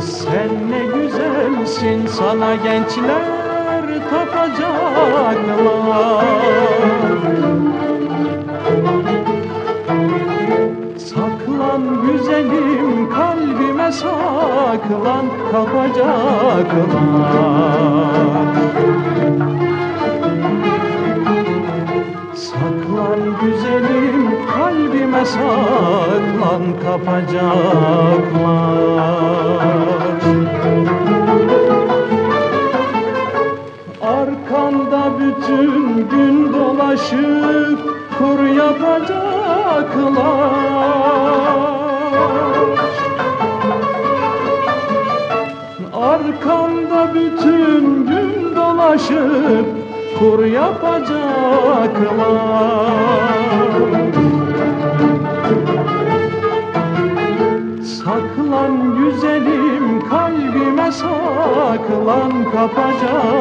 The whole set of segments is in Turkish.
Sen ne güzelsin sana gençler tapacaklar Saklan güzelim kalbime saklan kapacaklar güzelim kalbime saklan kapacaklar. Arkanda bütün gün dolaşıp kur yapacaklar. Arkanda bütün gün dolaşıp kur yapacaklar. Saklan güzelim kalbime saklan kapacaklar.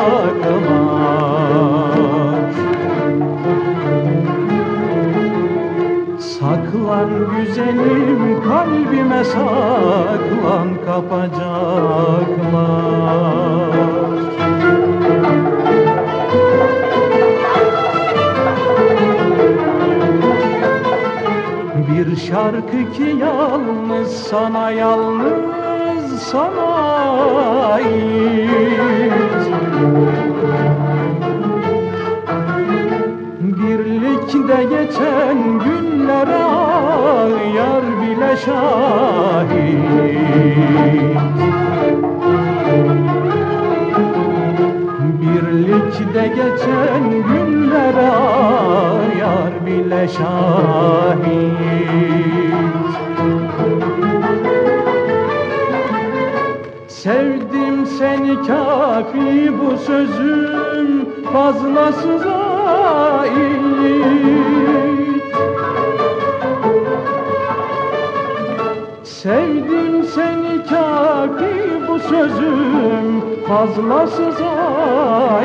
Saklan güzelim kalbime saklan kapacaklar şarkı ki yalnız sana yalnız sana ait. Birlikte geçen günlere yar bile şahit. Birlikte geçen günlere yar bile şahit kafi bu sözüm fazlası zahit Sevdim seni kafi bu sözüm fazlası zahit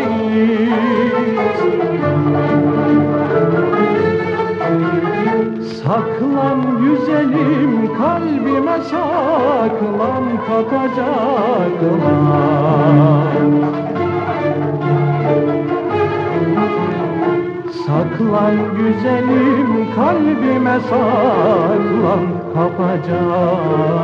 Saklan güzelim kalbime saklan katacaklar. Saklan güzelim kalbime saklan kapacaklar